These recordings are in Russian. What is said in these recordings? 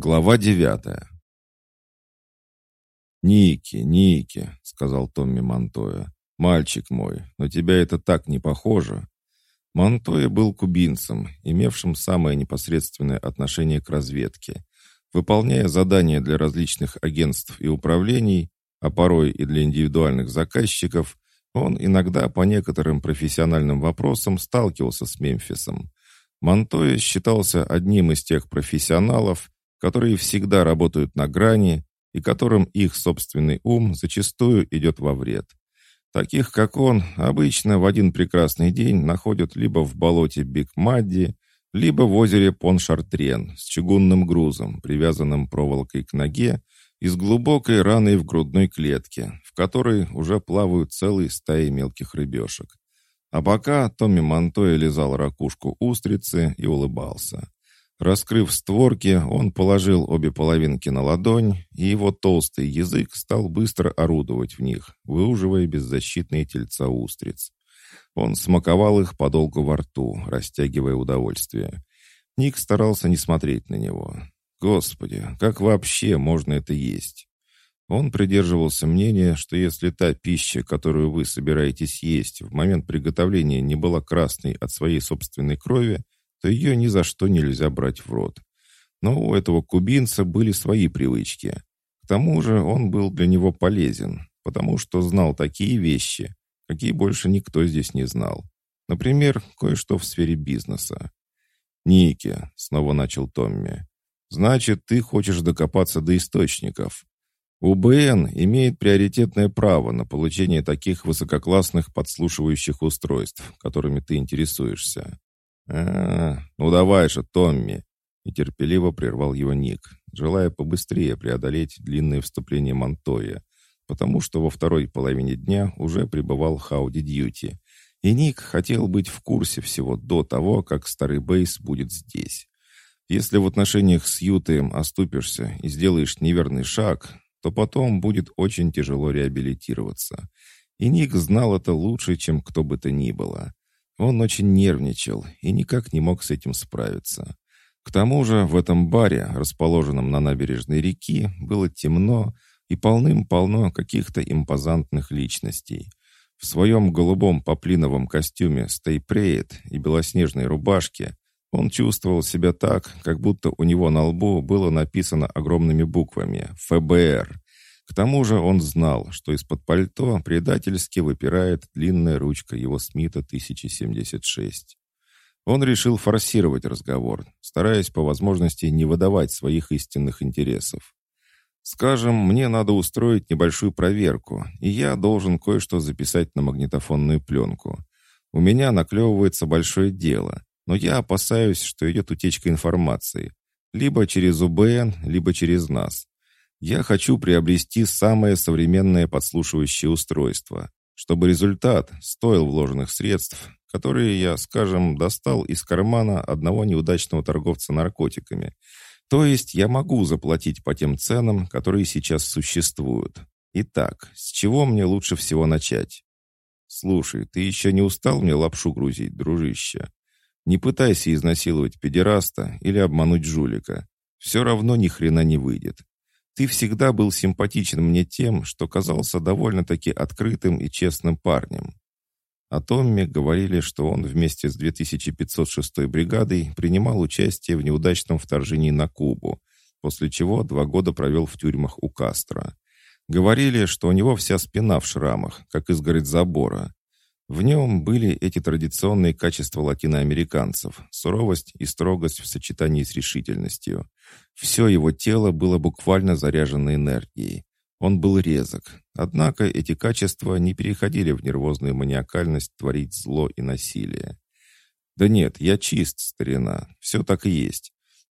Глава девятая. «Ники, Ники», — сказал Томми Монтоя, — «мальчик мой, но тебя это так не похоже». Монтоя был кубинцем, имевшим самое непосредственное отношение к разведке. Выполняя задания для различных агентств и управлений, а порой и для индивидуальных заказчиков, он иногда по некоторым профессиональным вопросам сталкивался с Мемфисом. Монтоя считался одним из тех профессионалов, которые всегда работают на грани и которым их собственный ум зачастую идет во вред. Таких, как он, обычно в один прекрасный день находят либо в болоте Биг-Мадди, либо в озере Пон-Шартрен с чугунным грузом, привязанным проволокой к ноге и с глубокой раной в грудной клетке, в которой уже плавают целые стаи мелких рыбешек. А пока Томми Монтоя лизал ракушку устрицы и улыбался. Раскрыв створки, он положил обе половинки на ладонь, и его толстый язык стал быстро орудовать в них, выуживая беззащитные тельца устриц. Он смаковал их подолгу во рту, растягивая удовольствие. Ник старался не смотреть на него. Господи, как вообще можно это есть? Он придерживался мнения, что если та пища, которую вы собираетесь есть, в момент приготовления не была красной от своей собственной крови, то ее ни за что нельзя брать в рот. Но у этого кубинца были свои привычки. К тому же он был для него полезен, потому что знал такие вещи, какие больше никто здесь не знал. Например, кое-что в сфере бизнеса. «Ники», — снова начал Томми, — «значит, ты хочешь докопаться до источников. УБН имеет приоритетное право на получение таких высококлассных подслушивающих устройств, которыми ты интересуешься. «А, ну давай же, Томми!» И терпеливо прервал его Ник, желая побыстрее преодолеть длинное вступление Монтоя, потому что во второй половине дня уже пребывал Хауди Дьюти, и Ник хотел быть в курсе всего до того, как старый Бейс будет здесь. Если в отношениях с Ютаем оступишься и сделаешь неверный шаг, то потом будет очень тяжело реабилитироваться. И Ник знал это лучше, чем кто бы то ни было. Он очень нервничал и никак не мог с этим справиться. К тому же в этом баре, расположенном на набережной реки, было темно и полным-полно каких-то импозантных личностей. В своем голубом поплиновом костюме стейпреет и белоснежной рубашке он чувствовал себя так, как будто у него на лбу было написано огромными буквами «ФБР», к тому же он знал, что из-под пальто предательски выпирает длинная ручка его Смита 1076. Он решил форсировать разговор, стараясь по возможности не выдавать своих истинных интересов. «Скажем, мне надо устроить небольшую проверку, и я должен кое-что записать на магнитофонную пленку. У меня наклевывается большое дело, но я опасаюсь, что идет утечка информации. Либо через УБН, либо через нас. Я хочу приобрести самое современное подслушивающее устройство, чтобы результат стоил вложенных средств, которые я, скажем, достал из кармана одного неудачного торговца наркотиками. То есть я могу заплатить по тем ценам, которые сейчас существуют. Итак, с чего мне лучше всего начать? Слушай, ты еще не устал мне лапшу грузить, дружище? Не пытайся изнасиловать педераста или обмануть жулика. Все равно ни хрена не выйдет. Ты всегда был симпатичен мне тем, что казался довольно-таки открытым и честным парнем. О Томме говорили, что он вместе с 2506 бригадой принимал участие в неудачном вторжении на Кубу, после чего два года провел в тюрьмах у Кастро. Говорили, что у него вся спина в шрамах, как изгородь забора. В нем были эти традиционные качества латиноамериканцев – суровость и строгость в сочетании с решительностью. Все его тело было буквально заряжено энергией. Он был резок, однако эти качества не переходили в нервозную маниакальность творить зло и насилие. «Да нет, я чист, старина, все так и есть.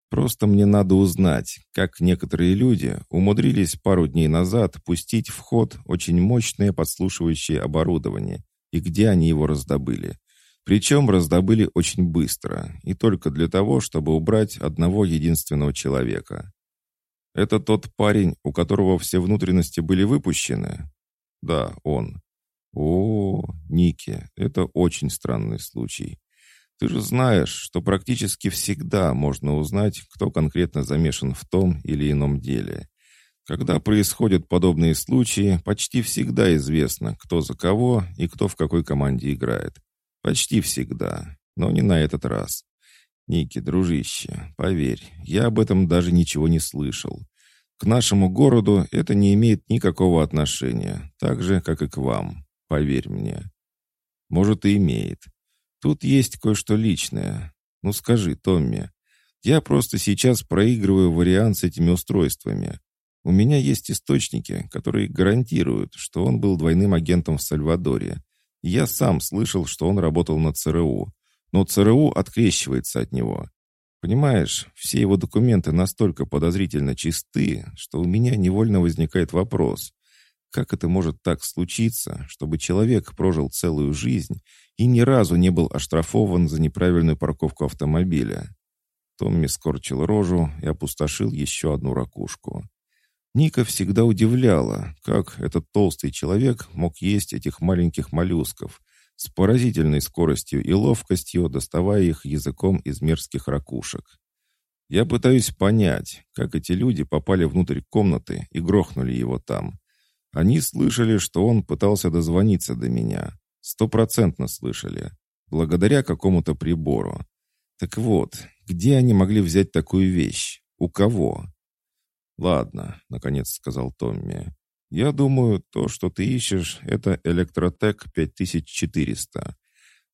Просто мне надо узнать, как некоторые люди умудрились пару дней назад пустить в ход очень мощное подслушивающее оборудование – и где они его раздобыли. Причем раздобыли очень быстро, и только для того, чтобы убрать одного единственного человека. Это тот парень, у которого все внутренности были выпущены? Да, он. О, Ники, это очень странный случай. Ты же знаешь, что практически всегда можно узнать, кто конкретно замешан в том или ином деле. Когда происходят подобные случаи, почти всегда известно, кто за кого и кто в какой команде играет. Почти всегда, но не на этот раз. Ники, дружище, поверь, я об этом даже ничего не слышал. К нашему городу это не имеет никакого отношения, так же, как и к вам, поверь мне. Может, и имеет. Тут есть кое-что личное. Ну скажи, Томми, я просто сейчас проигрываю вариант с этими устройствами. У меня есть источники, которые гарантируют, что он был двойным агентом в Сальвадоре. Я сам слышал, что он работал на ЦРУ, но ЦРУ открещивается от него. Понимаешь, все его документы настолько подозрительно чисты, что у меня невольно возникает вопрос, как это может так случиться, чтобы человек прожил целую жизнь и ни разу не был оштрафован за неправильную парковку автомобиля? Томми скорчил рожу и опустошил еще одну ракушку. Ника всегда удивляла, как этот толстый человек мог есть этих маленьких моллюсков с поразительной скоростью и ловкостью, доставая их языком из мерзких ракушек. Я пытаюсь понять, как эти люди попали внутрь комнаты и грохнули его там. Они слышали, что он пытался дозвониться до меня. Стопроцентно слышали. Благодаря какому-то прибору. Так вот, где они могли взять такую вещь? У кого? «Ладно», — наконец сказал Томми. «Я думаю, то, что ты ищешь, это Электротек 5400.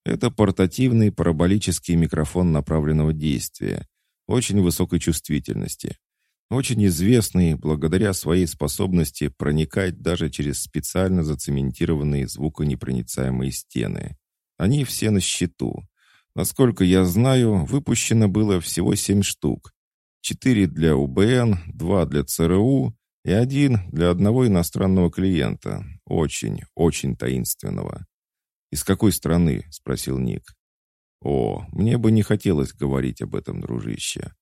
Это портативный параболический микрофон направленного действия, очень высокой чувствительности, очень известный благодаря своей способности проникать даже через специально зацементированные звуконепроницаемые стены. Они все на счету. Насколько я знаю, выпущено было всего семь штук, Четыре для УБН, два для ЦРУ и один для одного иностранного клиента. Очень, очень таинственного. «Из какой страны?» — спросил Ник. «О, мне бы не хотелось говорить об этом, дружище.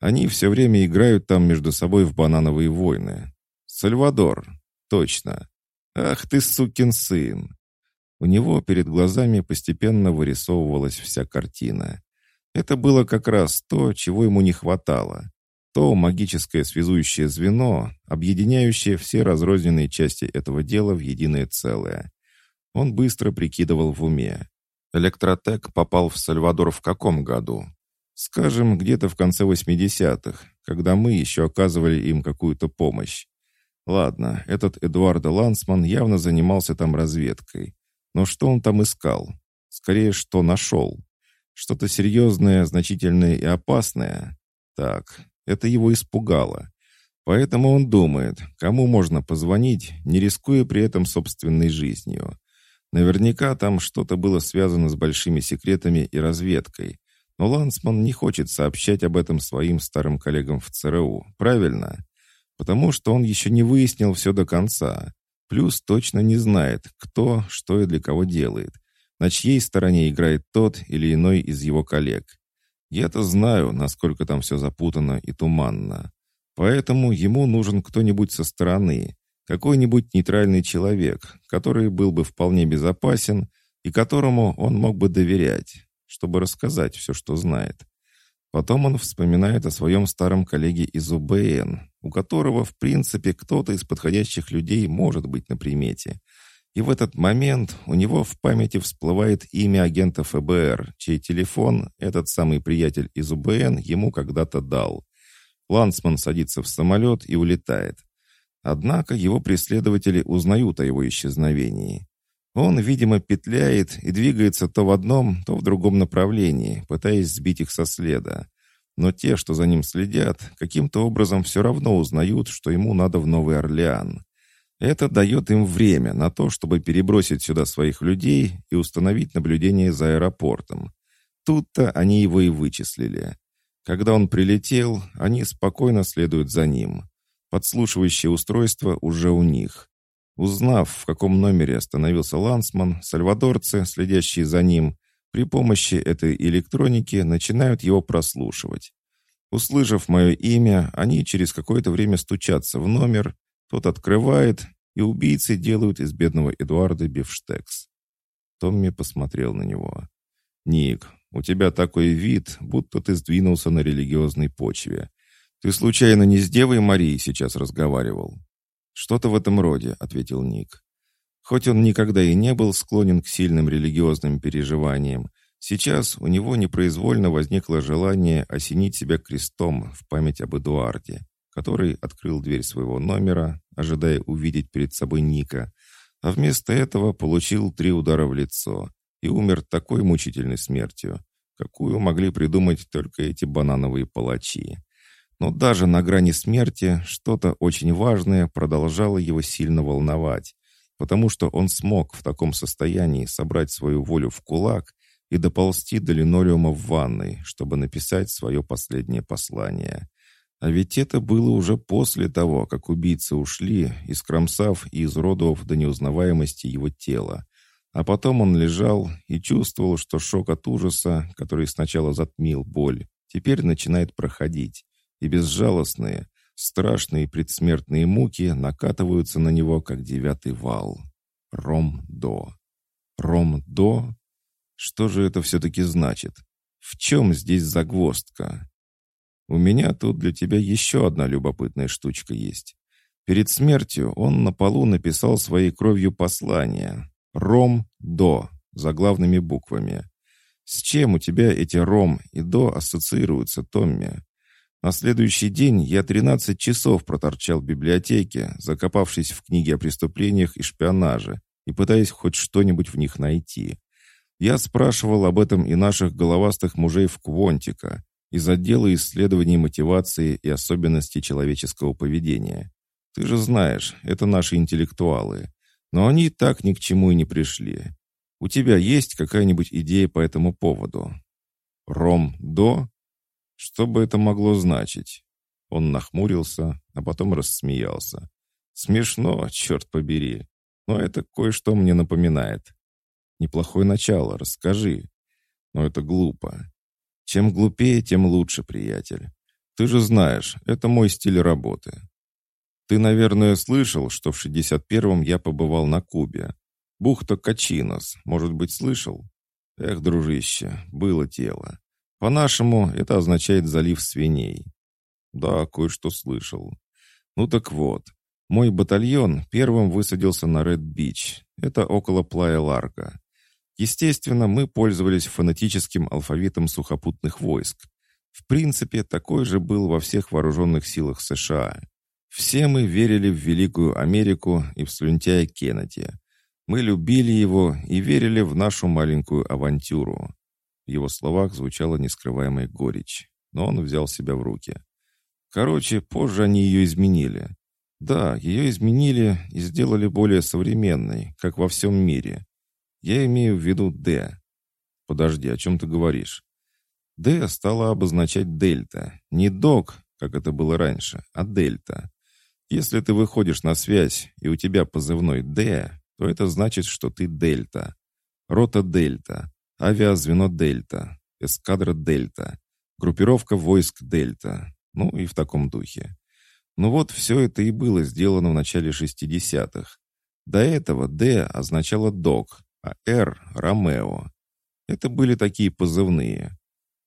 Они все время играют там между собой в банановые войны. Сальвадор. Точно. Ах ты, сукин сын!» У него перед глазами постепенно вырисовывалась вся картина. Это было как раз то, чего ему не хватало. То магическое связующее звено, объединяющее все разрозненные части этого дела в единое целое. Он быстро прикидывал в уме. Электротек попал в Сальвадор в каком году? Скажем, где-то в конце 80-х, когда мы еще оказывали им какую-то помощь. Ладно, этот Эдуардо Лансман явно занимался там разведкой. Но что он там искал? Скорее, что нашел. Что-то серьезное, значительное и опасное? Так, это его испугало. Поэтому он думает, кому можно позвонить, не рискуя при этом собственной жизнью. Наверняка там что-то было связано с большими секретами и разведкой. Но Лансман не хочет сообщать об этом своим старым коллегам в ЦРУ, правильно? Потому что он еще не выяснил все до конца. Плюс точно не знает, кто, что и для кого делает на чьей стороне играет тот или иной из его коллег. Я-то знаю, насколько там все запутано и туманно. Поэтому ему нужен кто-нибудь со стороны, какой-нибудь нейтральный человек, который был бы вполне безопасен и которому он мог бы доверять, чтобы рассказать все, что знает. Потом он вспоминает о своем старом коллеге из УБН, у которого, в принципе, кто-то из подходящих людей может быть на примете – и в этот момент у него в памяти всплывает имя агента ФБР, чей телефон этот самый приятель из УБН ему когда-то дал. Лансман садится в самолет и улетает. Однако его преследователи узнают о его исчезновении. Он, видимо, петляет и двигается то в одном, то в другом направлении, пытаясь сбить их со следа. Но те, что за ним следят, каким-то образом все равно узнают, что ему надо в Новый Орлеан. Это дает им время на то, чтобы перебросить сюда своих людей и установить наблюдение за аэропортом. Тут-то они его и вычислили. Когда он прилетел, они спокойно следуют за ним. Подслушивающее устройство уже у них. Узнав, в каком номере остановился Лансман, сальвадорцы, следящие за ним, при помощи этой электроники начинают его прослушивать. Услышав мое имя, они через какое-то время стучатся в номер тот открывает, и убийцы делают из бедного Эдуарда бифштекс. Томми посмотрел на него. «Ник, У тебя такой вид, будто ты сдвинулся на религиозной почве. Ты случайно не с Девой Марией сейчас разговаривал?» «Что-то в этом роде», — ответил Ник. Хоть он никогда и не был склонен к сильным религиозным переживаниям, сейчас у него непроизвольно возникло желание осенить себя крестом в память об Эдуарде, который открыл дверь своего номера, ожидая увидеть перед собой Ника, а вместо этого получил три удара в лицо и умер такой мучительной смертью, какую могли придумать только эти банановые палачи. Но даже на грани смерти что-то очень важное продолжало его сильно волновать, потому что он смог в таком состоянии собрать свою волю в кулак и доползти до линолеума в ванной, чтобы написать свое последнее послание. А ведь это было уже после того, как убийцы ушли, искромсав и изродовав до неузнаваемости его тело. А потом он лежал и чувствовал, что шок от ужаса, который сначала затмил боль, теперь начинает проходить, и безжалостные, страшные предсмертные муки накатываются на него, как девятый вал. Ром-до. Ром-до? Что же это все-таки значит? В чем здесь загвоздка? У меня тут для тебя еще одна любопытная штучка есть. Перед смертью он на полу написал своей кровью послание. Ром-до, заглавными буквами. С чем у тебя эти ром и до ассоциируются, Томми? На следующий день я 13 часов проторчал в библиотеке, закопавшись в книги о преступлениях и шпионаже, и пытаясь хоть что-нибудь в них найти. Я спрашивал об этом и наших головастых мужей в Квонтика, из отдела исследований мотивации и особенностей человеческого поведения. Ты же знаешь, это наши интеллектуалы. Но они так ни к чему и не пришли. У тебя есть какая-нибудь идея по этому поводу? Ром-до? Что бы это могло значить? Он нахмурился, а потом рассмеялся. Смешно, черт побери. Но это кое-что мне напоминает. Неплохое начало, расскажи. Но это глупо. Чем глупее, тем лучше, приятель. Ты же знаешь, это мой стиль работы. Ты, наверное, слышал, что в 61-м я побывал на Кубе. Бухта Качинос, может быть, слышал? Эх, дружище, было тело. По-нашему, это означает залив свиней. Да, кое-что слышал. Ну так вот, мой батальон первым высадился на Ред-Бич. Это около Плая Ларга. Естественно, мы пользовались фонетическим алфавитом сухопутных войск. В принципе, такой же был во всех вооруженных силах США. Все мы верили в Великую Америку и в слюнтяя Кеннеди. Мы любили его и верили в нашу маленькую авантюру. В его словах звучала нескрываемая горечь, но он взял себя в руки. Короче, позже они ее изменили. Да, ее изменили и сделали более современной, как во всем мире. Я имею в виду «Д». Подожди, о чем ты говоришь? «Д» стала обозначать «дельта». Не «док», как это было раньше, а «дельта». Если ты выходишь на связь, и у тебя позывной «Д», то это значит, что ты «дельта». Рота «Дельта». Авиазвено «Дельта», эскадра «Дельта», группировка войск «Дельта», ну и в таком духе. Ну вот все это и было сделано в начале 60-х. До этого «Д» означало «Док», а «Р» — «Ромео». Это были такие позывные.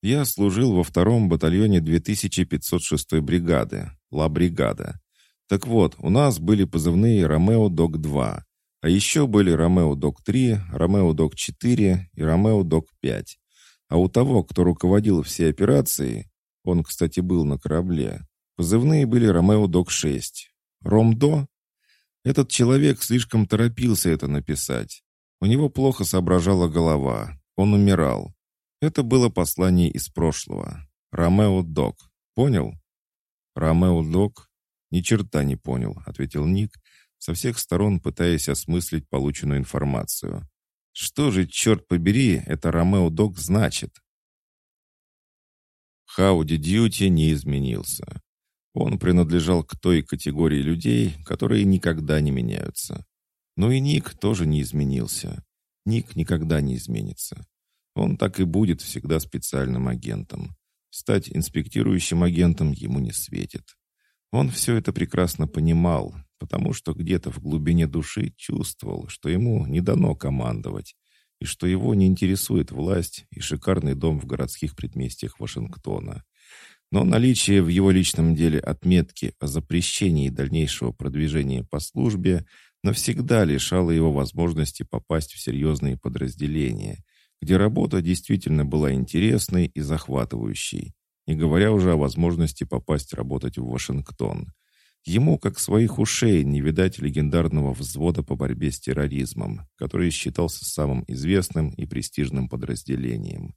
Я служил во втором батальоне 2506 бригады, Ла Бригада. Так вот, у нас были позывные «Ромео Док-2», а еще были Ромео Док-3, Ромео Док-4 и Ромео Док-5. А у того, кто руководил всей операцией, он, кстати, был на корабле, позывные были Ромео Док-6. Ромдо? Этот человек слишком торопился это написать. У него плохо соображала голова. Он умирал. Это было послание из прошлого. Ромео Док. Понял? Ромео Док? Ни черта не понял, ответил Ник, со всех сторон пытаясь осмыслить полученную информацию. Что же, черт побери, это Ромео Док значит? Хауди Дьюти не изменился. Он принадлежал к той категории людей, которые никогда не меняются. Но и Ник тоже не изменился. Ник никогда не изменится. Он так и будет всегда специальным агентом. Стать инспектирующим агентом ему не светит. Он все это прекрасно понимал, потому что где-то в глубине души чувствовал, что ему не дано командовать, и что его не интересует власть и шикарный дом в городских предместьях Вашингтона. Но наличие в его личном деле отметки о запрещении дальнейшего продвижения по службе навсегда лишало его возможности попасть в серьезные подразделения, где работа действительно была интересной и захватывающей, не говоря уже о возможности попасть работать в Вашингтон. Ему, как своих ушей, не видать легендарного взвода по борьбе с терроризмом, который считался самым известным и престижным подразделением.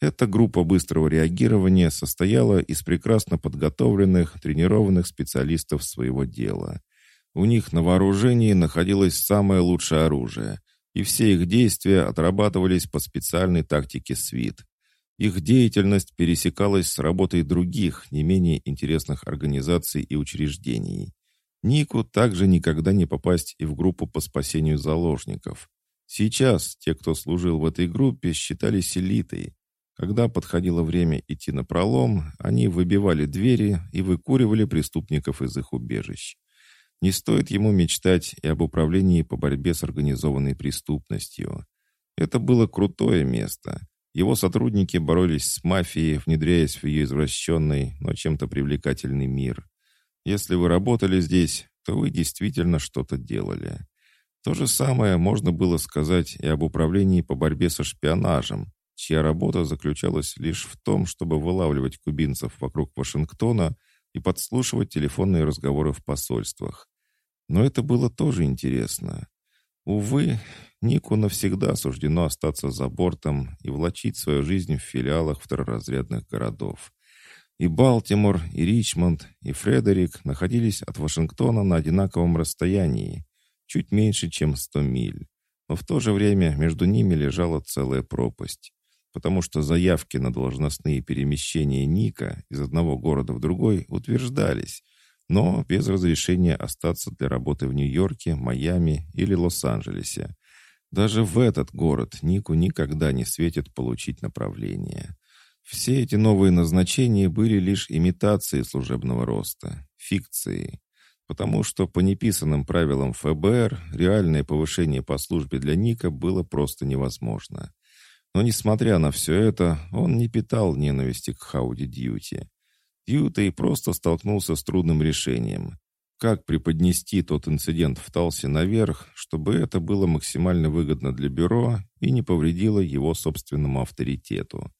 Эта группа быстрого реагирования состояла из прекрасно подготовленных, тренированных специалистов своего дела. У них на вооружении находилось самое лучшее оружие, и все их действия отрабатывались по специальной тактике СВИТ. Их деятельность пересекалась с работой других, не менее интересных организаций и учреждений. Нику также никогда не попасть и в группу по спасению заложников. Сейчас те, кто служил в этой группе, считались элитой. Когда подходило время идти на пролом, они выбивали двери и выкуривали преступников из их убежищ. Не стоит ему мечтать и об управлении по борьбе с организованной преступностью. Это было крутое место. Его сотрудники боролись с мафией, внедряясь в ее извращенный, но чем-то привлекательный мир. Если вы работали здесь, то вы действительно что-то делали. То же самое можно было сказать и об управлении по борьбе со шпионажем, чья работа заключалась лишь в том, чтобы вылавливать кубинцев вокруг Вашингтона и подслушивать телефонные разговоры в посольствах. Но это было тоже интересно. Увы, Нику навсегда суждено остаться за бортом и влачить свою жизнь в филиалах второразрядных городов. И Балтимор, и Ричмонд, и Фредерик находились от Вашингтона на одинаковом расстоянии, чуть меньше, чем 100 миль. Но в то же время между ними лежала целая пропасть, потому что заявки на должностные перемещения Ника из одного города в другой утверждались, но без разрешения остаться для работы в Нью-Йорке, Майами или Лос-Анджелесе. Даже в этот город Нику никогда не светит получить направление. Все эти новые назначения были лишь имитацией служебного роста, фикцией, потому что по неписанным правилам ФБР реальное повышение по службе для Ника было просто невозможно. Но несмотря на все это, он не питал ненависти к Хауди Дьюти. Дьюти просто столкнулся с трудным решением. Как преподнести тот инцидент в Талсе наверх, чтобы это было максимально выгодно для бюро и не повредило его собственному авторитету?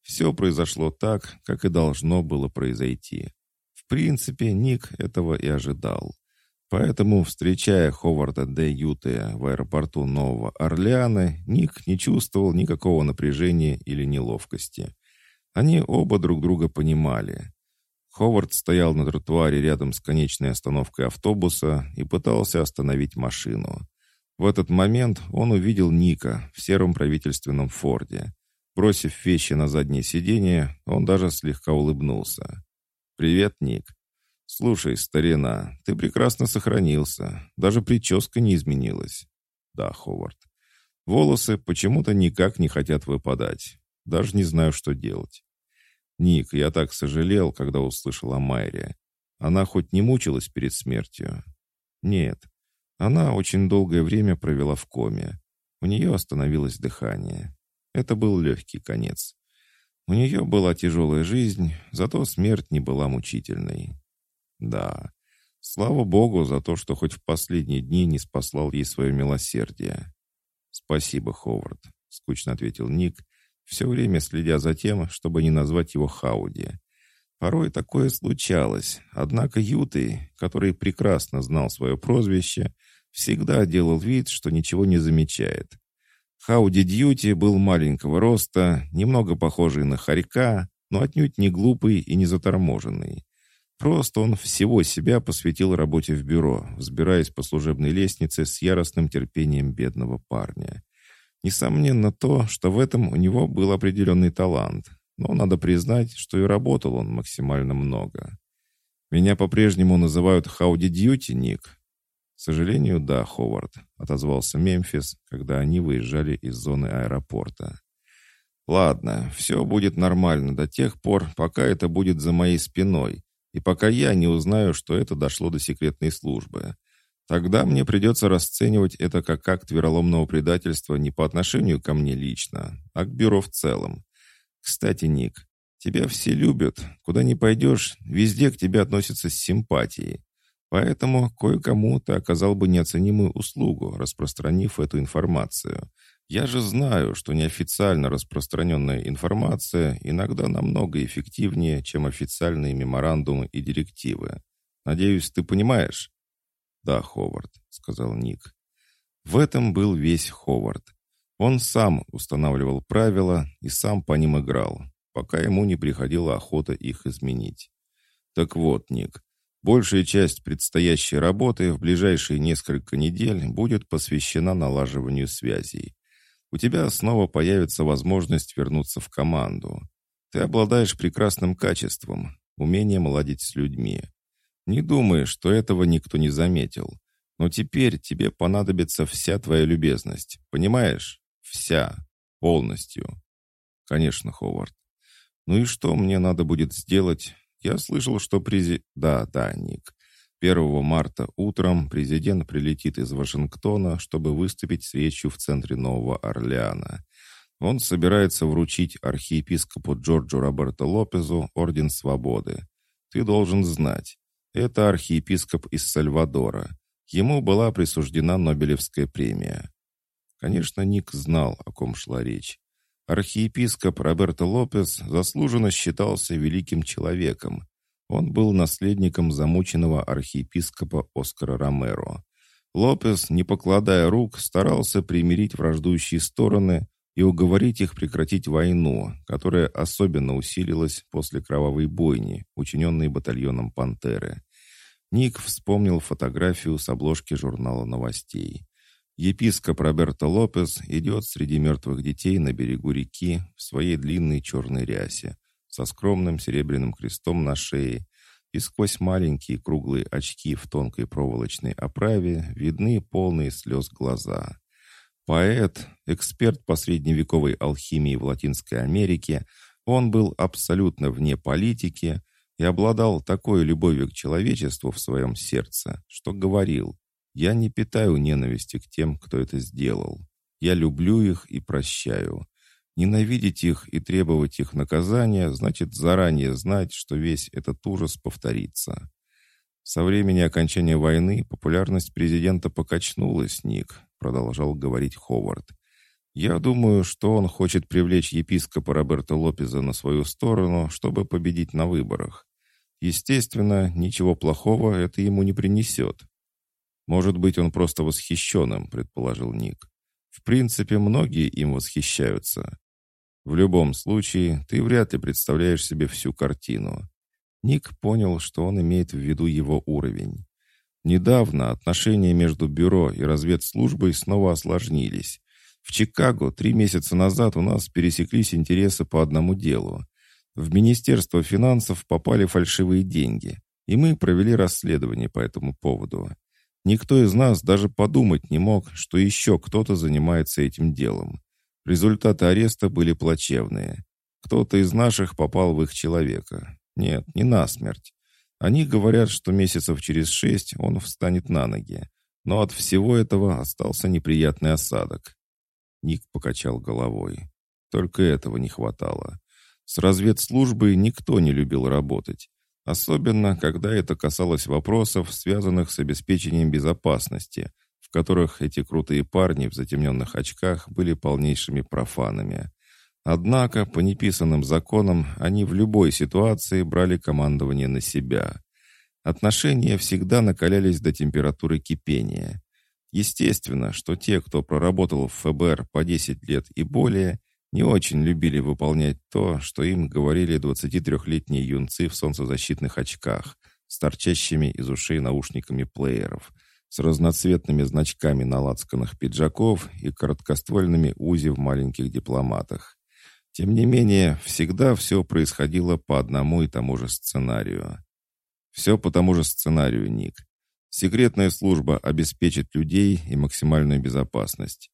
Все произошло так, как и должно было произойти. В принципе, Ник этого и ожидал. Поэтому, встречая Ховарда Д. Ютея в аэропорту Нового Орлеана, Ник не чувствовал никакого напряжения или неловкости. Они оба друг друга понимали. Ховард стоял на тротуаре рядом с конечной остановкой автобуса и пытался остановить машину. В этот момент он увидел Ника в сером правительственном форде. Бросив вещи на заднее сиденье, он даже слегка улыбнулся. «Привет, Ник. Слушай, старина, ты прекрасно сохранился. Даже прическа не изменилась». «Да, Ховард. Волосы почему-то никак не хотят выпадать. Даже не знаю, что делать. «Ник, я так сожалел, когда услышал о Майре. Она хоть не мучилась перед смертью?» «Нет. Она очень долгое время провела в коме. У нее остановилось дыхание. Это был легкий конец. У нее была тяжелая жизнь, зато смерть не была мучительной. Да, слава Богу за то, что хоть в последние дни не спаслал ей свое милосердие. «Спасибо, Ховард», — скучно ответил Ник, все время следя за тем, чтобы не назвать его Хауди. Порой такое случалось, однако Юты, который прекрасно знал свое прозвище, всегда делал вид, что ничего не замечает. Хауди Дьюти был маленького роста, немного похожий на хорька, но отнюдь не глупый и не заторможенный. Просто он всего себя посвятил работе в бюро, взбираясь по служебной лестнице с яростным терпением бедного парня. Несомненно то, что в этом у него был определенный талант, но надо признать, что и работал он максимально много. «Меня по-прежнему называют Хауди Дьюти, Ник?» «К сожалению, да, Ховард», — отозвался Мемфис, когда они выезжали из зоны аэропорта. «Ладно, все будет нормально до тех пор, пока это будет за моей спиной, и пока я не узнаю, что это дошло до секретной службы. Тогда мне придется расценивать это как акт вероломного предательства не по отношению ко мне лично, а к бюро в целом. Кстати, Ник, тебя все любят. Куда ни пойдешь, везде к тебе относятся с симпатией. Поэтому кое-кому ты оказал бы неоценимую услугу, распространив эту информацию. Я же знаю, что неофициально распространенная информация иногда намного эффективнее, чем официальные меморандумы и директивы. Надеюсь, ты понимаешь? «Да, Ховард», — сказал Ник. В этом был весь Ховард. Он сам устанавливал правила и сам по ним играл, пока ему не приходила охота их изменить. Так вот, Ник, большая часть предстоящей работы в ближайшие несколько недель будет посвящена налаживанию связей. У тебя снова появится возможность вернуться в команду. Ты обладаешь прекрасным качеством, умением ладить с людьми. Не думай, что этого никто не заметил. Но теперь тебе понадобится вся твоя любезность. Понимаешь? Вся. Полностью. Конечно, Ховард. Ну и что мне надо будет сделать? Я слышал, что прези... Да, да, Ник. 1 марта утром президент прилетит из Вашингтона, чтобы выступить с речью в центре Нового Орлеана. Он собирается вручить архиепископу Джорджу Роберто Лопезу Орден Свободы. Ты должен знать, это архиепископ из Сальвадора. Ему была присуждена Нобелевская премия. Конечно, Ник знал, о ком шла речь. Архиепископ Роберто Лопес заслуженно считался великим человеком. Он был наследником замученного архиепископа Оскара Ромеро. Лопес, не покладая рук, старался примирить враждующие стороны и уговорить их прекратить войну, которая особенно усилилась после кровавой бойни, учиненной батальоном «Пантеры». Ник вспомнил фотографию с обложки журнала новостей. Епископ Роберто Лопес идет среди мертвых детей на берегу реки в своей длинной черной рясе, со скромным серебряным крестом на шее, и сквозь маленькие круглые очки в тонкой проволочной оправе видны полные слез глаза. Поэт, эксперт по средневековой алхимии в Латинской Америке, он был абсолютно вне политики и обладал такой любовью к человечеству в своем сердце, что говорил «Я не питаю ненависти к тем, кто это сделал. Я люблю их и прощаю. Ненавидеть их и требовать их наказания значит заранее знать, что весь этот ужас повторится». Со времени окончания войны популярность президента покачнулась, Ник, продолжал говорить Ховард. Я думаю, что он хочет привлечь епископа Роберта Лопеза на свою сторону, чтобы победить на выборах. Естественно, ничего плохого это ему не принесет. Может быть, он просто восхищенным, предположил Ник. В принципе, многие им восхищаются. В любом случае, ты вряд ли представляешь себе всю картину. Ник понял, что он имеет в виду его уровень. Недавно отношения между бюро и разведслужбой снова осложнились. В Чикаго три месяца назад у нас пересеклись интересы по одному делу. В Министерство финансов попали фальшивые деньги, и мы провели расследование по этому поводу. Никто из нас даже подумать не мог, что еще кто-то занимается этим делом. Результаты ареста были плачевные. Кто-то из наших попал в их человека. Нет, не насмерть. Они говорят, что месяцев через шесть он встанет на ноги. Но от всего этого остался неприятный осадок. Ник покачал головой. Только этого не хватало. С разведслужбой никто не любил работать. Особенно, когда это касалось вопросов, связанных с обеспечением безопасности, в которых эти крутые парни в затемненных очках были полнейшими профанами. Однако, по неписанным законам, они в любой ситуации брали командование на себя. Отношения всегда накалялись до температуры кипения. Естественно, что те, кто проработал в ФБР по 10 лет и более, не очень любили выполнять то, что им говорили 23-летние юнцы в солнцезащитных очках, с торчащими из ушей наушниками плееров, с разноцветными значками на лацканах пиджаков и короткоствольными УЗИ в маленьких дипломатах. Тем не менее, всегда все происходило по одному и тому же сценарию. Все по тому же сценарию, Ник. Секретная служба обеспечит людей и максимальную безопасность.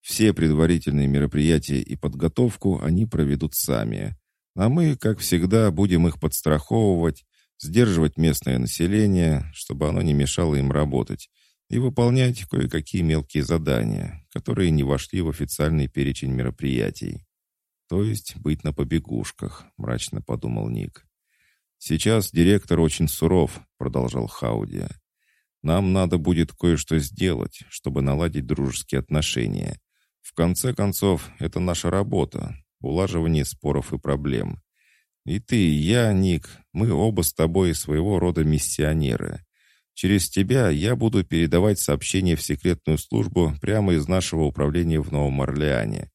Все предварительные мероприятия и подготовку они проведут сами. А мы, как всегда, будем их подстраховывать, сдерживать местное население, чтобы оно не мешало им работать, и выполнять кое-какие мелкие задания, которые не вошли в официальный перечень мероприятий. То есть быть на побегушках, мрачно подумал Ник. Сейчас директор очень суров, продолжал Хауди. Нам надо будет кое-что сделать, чтобы наладить дружеские отношения. В конце концов, это наша работа, улаживание споров и проблем. И ты, и я, Ник, мы оба с тобой своего рода миссионеры. Через тебя я буду передавать сообщения в секретную службу прямо из нашего управления в Новом Орлеане.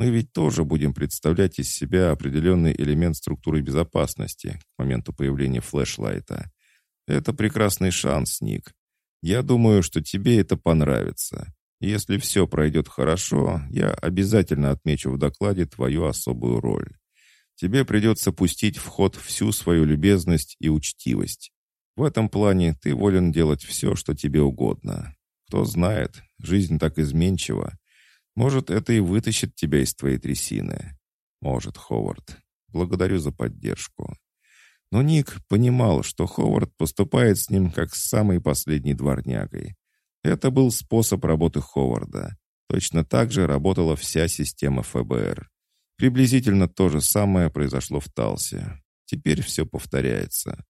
Мы ведь тоже будем представлять из себя определенный элемент структуры безопасности к моменту появления флешлайта. Это прекрасный шанс, Ник. Я думаю, что тебе это понравится. Если все пройдет хорошо, я обязательно отмечу в докладе твою особую роль. Тебе придется пустить в ход всю свою любезность и учтивость. В этом плане ты волен делать все, что тебе угодно. Кто знает, жизнь так изменчива. Может, это и вытащит тебя из твоей трясины. Может, Ховард. Благодарю за поддержку. Но Ник понимал, что Ховард поступает с ним как с самой последней дворнягой. Это был способ работы Ховарда. Точно так же работала вся система ФБР. Приблизительно то же самое произошло в Талсе. Теперь все повторяется.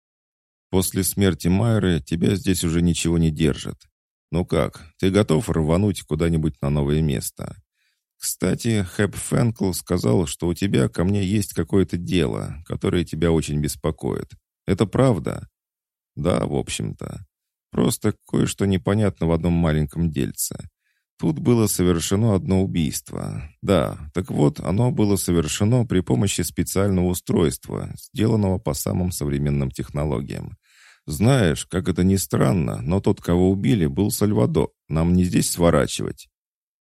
После смерти Майры тебя здесь уже ничего не держит. Ну как, ты готов рвануть куда-нибудь на новое место? Кстати, Хэп Фэнкл сказал, что у тебя ко мне есть какое-то дело, которое тебя очень беспокоит. Это правда? Да, в общем-то. Просто кое-что непонятно в одном маленьком дельце. Тут было совершено одно убийство. Да, так вот, оно было совершено при помощи специального устройства, сделанного по самым современным технологиям. Знаешь, как это ни странно, но тот, кого убили, был Сальвадо. Нам не здесь сворачивать.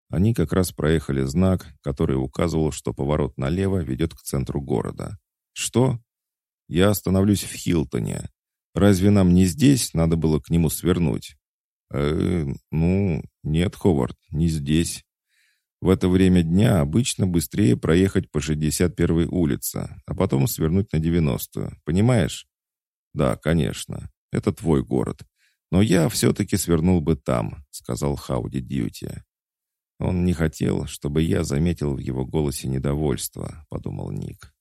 Они как раз проехали знак, который указывал, что поворот налево ведет к центру города. Что? Я остановлюсь в Хилтоне. Разве нам не здесь надо было к нему свернуть? Э, ну, нет, Ховард, не здесь. В это время дня обычно быстрее проехать по 61-й улице, а потом свернуть на 90-ю. Понимаешь? Да, конечно. Это твой город. Но я все-таки свернул бы там», — сказал Хауди Дьюти. «Он не хотел, чтобы я заметил в его голосе недовольство», — подумал Ник.